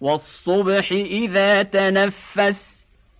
والصبح إذا تنفس